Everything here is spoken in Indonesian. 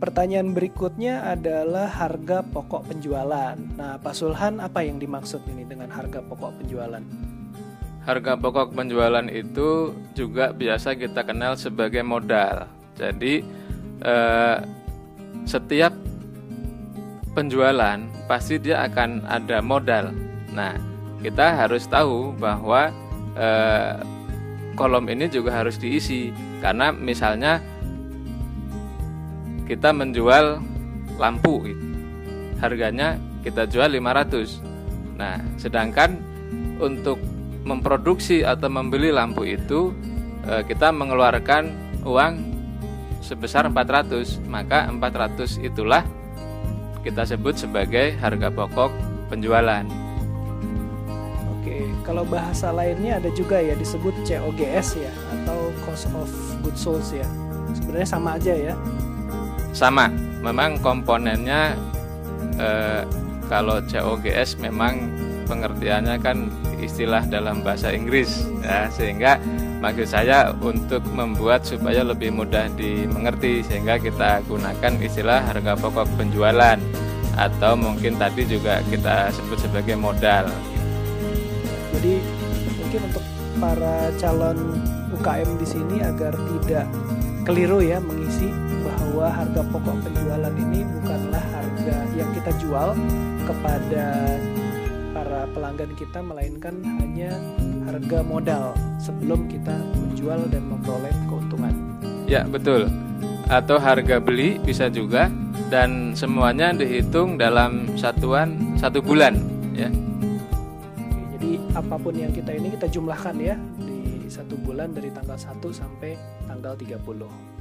pertanyaan berikutnya adalah harga pokok penjualan. Nah, Pak Sulhan apa yang dimaksud ini dengan harga pokok penjualan? Harga pokok penjualan itu juga biasa kita kenal sebagai modal. Jadi eh, setiap penjualan pasti dia akan ada modal. Nah, kita harus tahu bahwa eh, kolom ini juga harus diisi karena misalnya kita menjual lampu. Harganya kita jual 500 nah sedangkan untuk memproduksi atau membeli lampu itu eh, kita mengeluarkan uang sebesar 400 maka 400 itulah kita sebut sebagai harga pokok penjualan. Oke, kalau bahasa lainnya ada juga ya disebut COGS ya atau cost of goods sold ya. Sebenarnya sama aja ya sama memang komponennya eh, kalau COGS memang pengertiannya kan istilah dalam bahasa Inggris ya sehingga maksud saya untuk membuat supaya lebih mudah dimengerti sehingga kita gunakan istilah harga pokok penjualan atau mungkin tadi juga kita sebut sebagai modal. Jadi mungkin untuk para calon UKM di sini agar tidak keliru ya mengisi bahwa harga pokok penjualan ini bukanlah harga yang kita jual kepada para pelanggan kita melainkan hanya harga modal sebelum kita menjual dan memperoleh keuntungan. Ya, betul. Atau harga beli bisa juga dan semuanya dihitung dalam satuan satu bulan ya. jadi apa pun yang kita ini kita jumlahkan ya satu bulan dari tanggal 1 sampai tanggal 30.